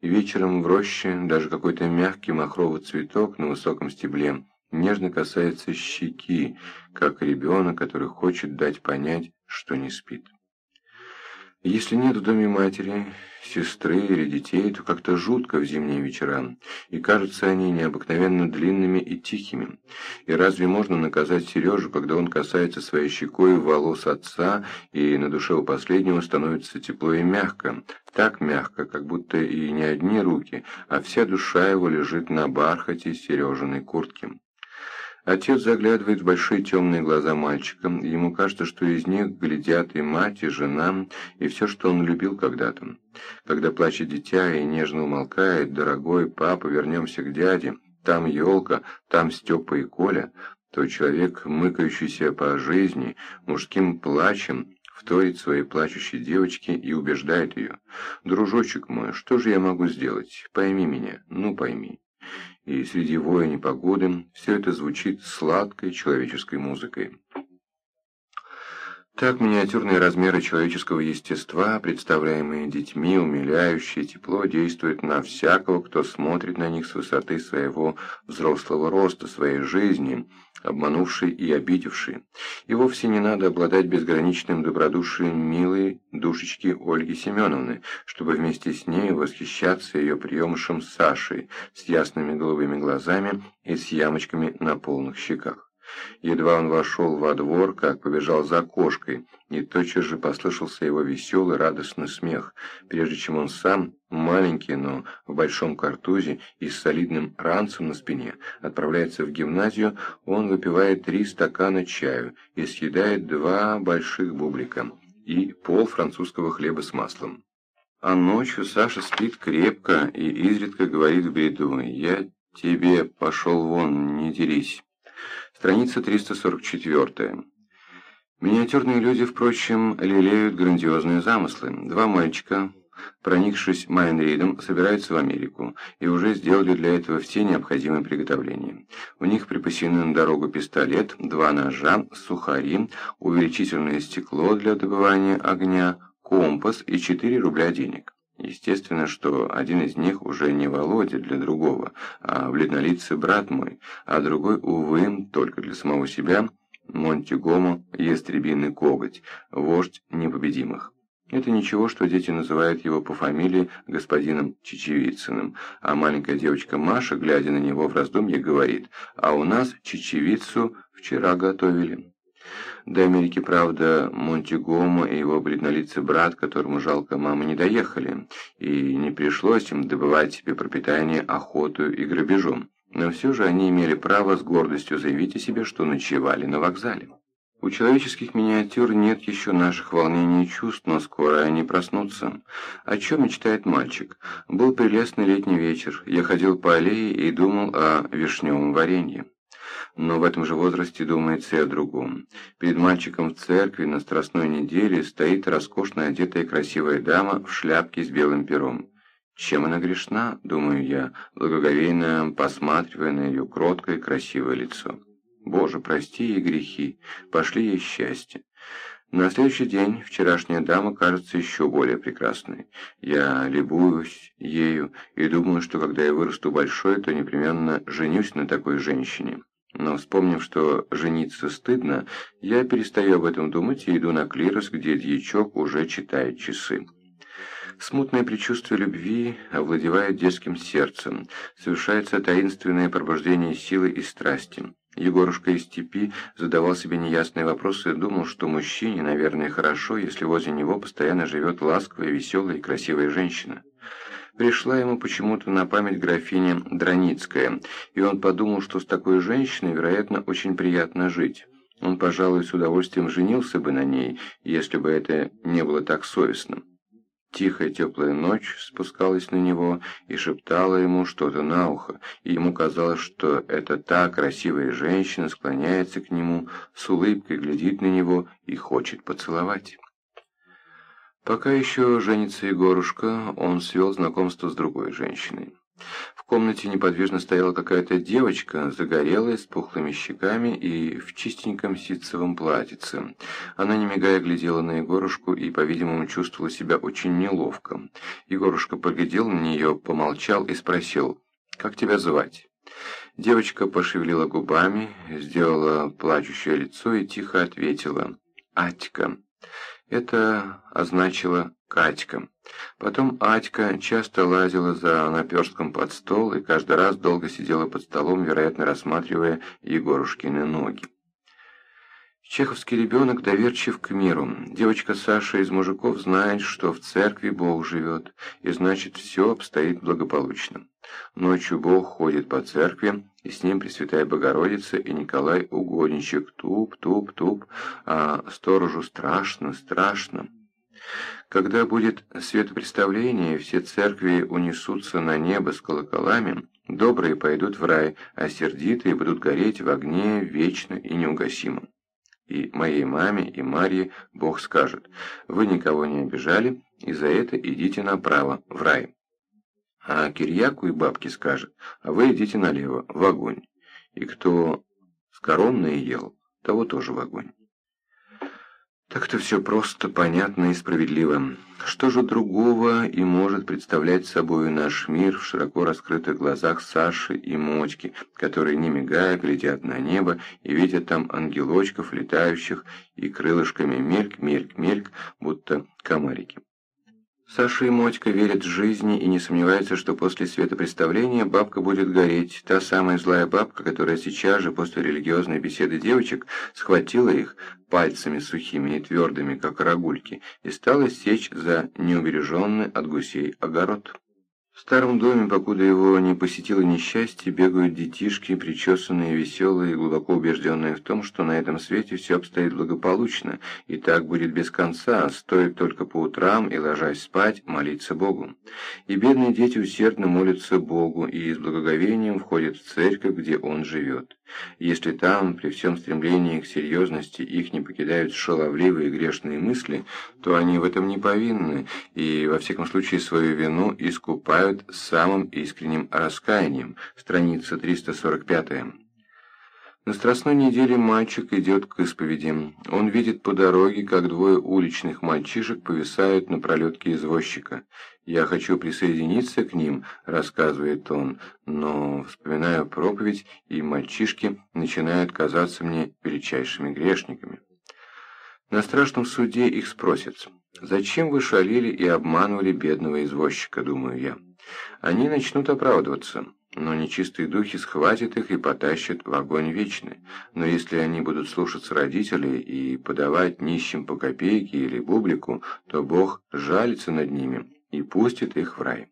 Вечером в роще даже какой-то мягкий махровый цветок на высоком стебле нежно касается щеки, как ребенок, который хочет дать понять, что не спит. Если нет в доме матери, сестры или детей, то как-то жутко в зимние вечера, и кажутся они необыкновенно длинными и тихими. И разве можно наказать Сережу, когда он касается своей щекой волос отца, и на душе у последнего становится тепло и мягко, так мягко, как будто и не одни руки, а вся душа его лежит на бархате Сережиной куртки. Отец заглядывает в большие темные глаза мальчика, и ему кажется, что из них глядят и мать, и жена, и все, что он любил когда-то. Когда плачет дитя и нежно умолкает, «Дорогой папа, вернемся к дяде», «Там елка», «Там Степа и Коля», то человек, мыкающийся по жизни, мужским плачем, вторит своей плачущей девочке и убеждает ее. «Дружочек мой, что же я могу сделать? Пойми меня, ну пойми» и среди воя непогоды все это звучит сладкой человеческой музыкой. Так миниатюрные размеры человеческого естества, представляемые детьми, умиляющие тепло, действуют на всякого, кто смотрит на них с высоты своего взрослого роста, своей жизни, обманувший и обидевший. И вовсе не надо обладать безграничным добродушием милой душечки Ольги Семеновны, чтобы вместе с ней восхищаться ее приемышем Сашей с ясными голубыми глазами и с ямочками на полных щеках. Едва он вошел во двор, как побежал за кошкой, и тотчас же послышался его веселый, радостный смех, прежде чем он сам, маленький, но в большом картузе и с солидным ранцем на спине, отправляется в гимназию, он выпивает три стакана чаю и съедает два больших бублика и пол французского хлеба с маслом. А ночью Саша спит крепко и изредка говорит в бреду «Я тебе пошел вон, не дерись». Страница 344. Миниатюрные люди, впрочем, лелеют грандиозные замыслы. Два мальчика, проникшись Майнридом, собираются в Америку и уже сделали для этого все необходимые приготовления. У них припасены на дорогу пистолет, два ножа, сухари, увеличительное стекло для добывания огня, компас и 4 рубля денег. Естественно, что один из них уже не Володя для другого, а бледнолицый брат мой, а другой, увы, только для самого себя, Монтигомо, ястребиный коготь, вождь непобедимых. Это ничего, что дети называют его по фамилии господином Чечевицыным, а маленькая девочка Маша, глядя на него в раздумье, говорит, а у нас чечевицу вчера готовили. До Америки, правда, Монтигомо и его бледнолицый брат, которому жалко мамы, не доехали, и не пришлось им добывать себе пропитание охотой и грабежом. Но все же они имели право с гордостью заявить о себе, что ночевали на вокзале. У человеческих миниатюр нет еще наших волнений и чувств, но скоро они проснутся. О чем мечтает мальчик? Был прелестный летний вечер. Я ходил по аллее и думал о вишневом варенье но в этом же возрасте думается и о другом. Перед мальчиком в церкви на Страстной неделе стоит роскошно одетая красивая дама в шляпке с белым пером. Чем она грешна, думаю я, благоговейно посматривая на ее кроткое красивое лицо. Боже, прости ей грехи, пошли ей счастье. На следующий день вчерашняя дама кажется еще более прекрасной. Я любуюсь ею и думаю, что когда я вырасту большой, то непременно женюсь на такой женщине. Но вспомнив, что жениться стыдно, я перестаю об этом думать и иду на клирос, где дьячок уже читает часы. Смутное предчувствие любви овладевает детским сердцем, совершается таинственное пробуждение силы и страсти. Егорушка из степи задавал себе неясные вопросы и думал, что мужчине, наверное, хорошо, если возле него постоянно живет ласковая, веселая и красивая женщина пришла ему почему-то на память графиня Драницкая, и он подумал, что с такой женщиной, вероятно, очень приятно жить. Он, пожалуй, с удовольствием женился бы на ней, если бы это не было так совестно. Тихая теплая ночь спускалась на него и шептала ему что-то на ухо, и ему казалось, что это та красивая женщина склоняется к нему, с улыбкой глядит на него и хочет поцеловать. Пока еще женится Егорушка, он свел знакомство с другой женщиной. В комнате неподвижно стояла какая-то девочка, загорелая, с пухлыми щеками и в чистеньком ситцевом платьице. Она, не мигая, глядела на Егорушку и, по-видимому, чувствовала себя очень неловко. Егорушка поглядел на нее, помолчал и спросил, «Как тебя звать?» Девочка пошевелила губами, сделала плачущее лицо и тихо ответила «Атька». Это означало «Катька». Потом Атька часто лазила за наперстком под стол и каждый раз долго сидела под столом, вероятно, рассматривая Егорушкины ноги. Чеховский ребенок доверчив к миру. Девочка Саша из мужиков знает, что в церкви Бог живет, и значит все обстоит благополучно. Ночью Бог ходит по церкви, и с ним Пресвятая Богородица и Николай Угодничек. Туп-туп-туп, а сторожу страшно, страшно. Когда будет светопредставление, все церкви унесутся на небо с колоколами, добрые пойдут в рай, а сердитые будут гореть в огне вечно и неугасимо. И моей маме, и Марье Бог скажет, вы никого не обижали, и за это идите направо, в рай. А Кирьяку и бабке скажет, а вы идите налево, в огонь. И кто скоромное ел, того тоже в огонь. Так-то все просто, понятно и справедливо. Что же другого и может представлять собой наш мир в широко раскрытых глазах Саши и Мотьки, которые, не мигая, глядят на небо и видят там ангелочков, летающих, и крылышками мельк-мельк-мельк, будто комарики. Саша и Мотька верят в жизни и не сомневаются, что после светопреставления бабка будет гореть. Та самая злая бабка, которая сейчас же после религиозной беседы девочек схватила их пальцами сухими и твердыми, как рогульки, и стала сечь за неубереженный от гусей огород. В старом доме, покуда его не посетило несчастье, бегают детишки, причесанные, веселые, глубоко убежденные в том, что на этом свете все обстоит благополучно, и так будет без конца, стоит только по утрам и, ложась спать, молиться Богу. И бедные дети усердно молятся Богу и с благоговением входят в церковь, где Он живет. Если там, при всем стремлении к серьезности, их не покидают шаловливые грешные мысли, то они в этом не повинны, и, во всяком случае, свою вину искупают самым искренним раскаянием. Страница 345. На Страстной неделе мальчик идет к исповеди. Он видит по дороге, как двое уличных мальчишек повисают на пролетке извозчика. «Я хочу присоединиться к ним», — рассказывает он, но вспоминаю проповедь, и мальчишки начинают казаться мне величайшими грешниками. На страшном суде их спросят, «Зачем вы шалили и обманывали бедного извозчика?» — думаю я. Они начнут оправдываться но нечистые духи схватят их и потащат в огонь вечный. Но если они будут слушаться родителей и подавать нищим по копейке или бублику, то Бог жалится над ними и пустит их в рай.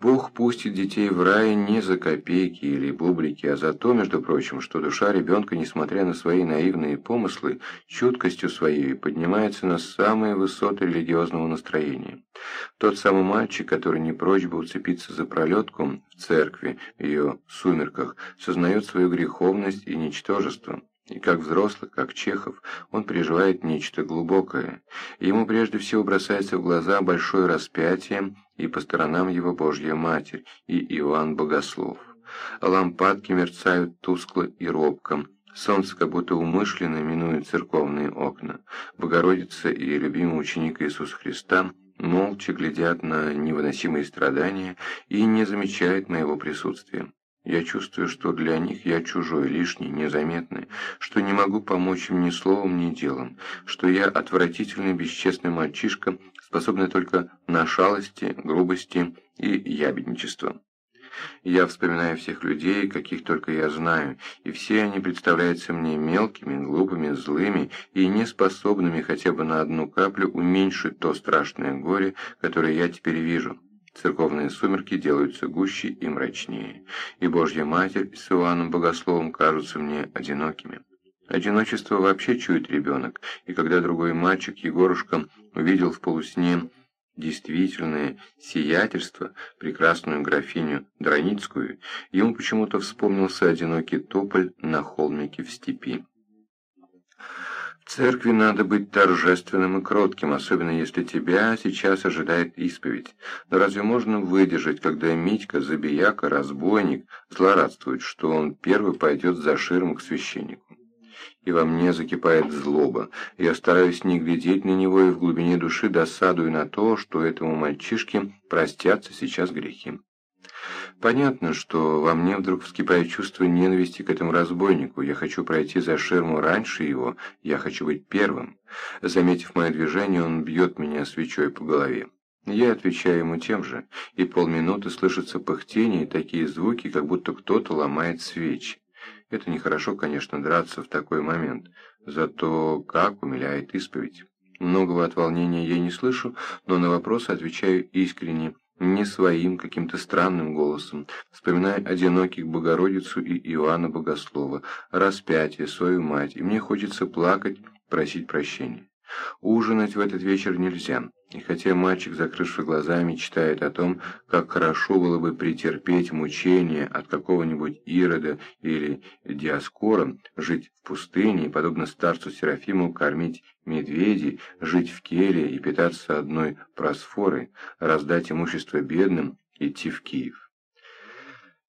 Бог пустит детей в рай не за копейки или бублики, а за то, между прочим, что душа ребенка, несмотря на свои наивные помыслы, чуткостью своей поднимается на самые высоты религиозного настроения. Тот самый мальчик, который не прочь бы уцепиться за пролетку в церкви, в ее сумерках, сознает свою греховность и ничтожество. И как взрослый, как Чехов, он переживает нечто глубокое. Ему прежде всего бросается в глаза большое распятие и по сторонам его Божья Матерь и Иоанн Богослов. Лампадки мерцают тускло и робко. Солнце как будто умышленно минует церковные окна. Богородица и любимый ученик Иисуса Христа молча глядят на невыносимые страдания и не замечают моего присутствия. Я чувствую, что для них я чужой, лишний, незаметный, что не могу помочь им ни словом, ни делом, что я отвратительный, бесчестный мальчишка, способный только на шалости, грубости и ябедничество. Я вспоминаю всех людей, каких только я знаю, и все они представляются мне мелкими, глупыми, злыми и неспособными хотя бы на одну каплю уменьшить то страшное горе, которое я теперь вижу. Церковные сумерки делаются гуще и мрачнее, и Божья Матерь с Иоанном Богословом кажутся мне одинокими. Одиночество вообще чует ребенок, и когда другой мальчик, Егорушка, увидел в полусне действительное сиятельство, прекрасную графиню Драницкую, ему почему-то вспомнился одинокий тополь на холмике в степи. Церкви надо быть торжественным и кротким, особенно если тебя сейчас ожидает исповедь. Но разве можно выдержать, когда Митька, забияка, разбойник, злорадствует, что он первый пойдет за ширму к священнику? И во мне закипает злоба. Я стараюсь не глядеть на него и в глубине души досадую на то, что этому мальчишке простятся сейчас грехи. Понятно, что во мне вдруг вскипает чувство ненависти к этому разбойнику. Я хочу пройти за ширму раньше его, я хочу быть первым. Заметив мое движение, он бьет меня свечой по голове. Я отвечаю ему тем же, и полминуты слышатся пыхтение и такие звуки, как будто кто-то ломает свечи. Это нехорошо, конечно, драться в такой момент, зато как умиляет исповедь. Многого от волнения я не слышу, но на вопросы отвечаю искренне, не своим каким-то странным голосом, вспоминая одиноких Богородицу и Иоанна Богослова, распятие, свою мать, и мне хочется плакать, просить прощения. Ужинать в этот вечер нельзя, и хотя мальчик, закрывший глаза, мечтает о том, как хорошо было бы претерпеть мучения от какого-нибудь Ирода или Диаскора, жить в пустыне и, подобно старцу Серафиму, кормить медведей, жить в келье и питаться одной просфорой, раздать имущество бедным, идти в Киев.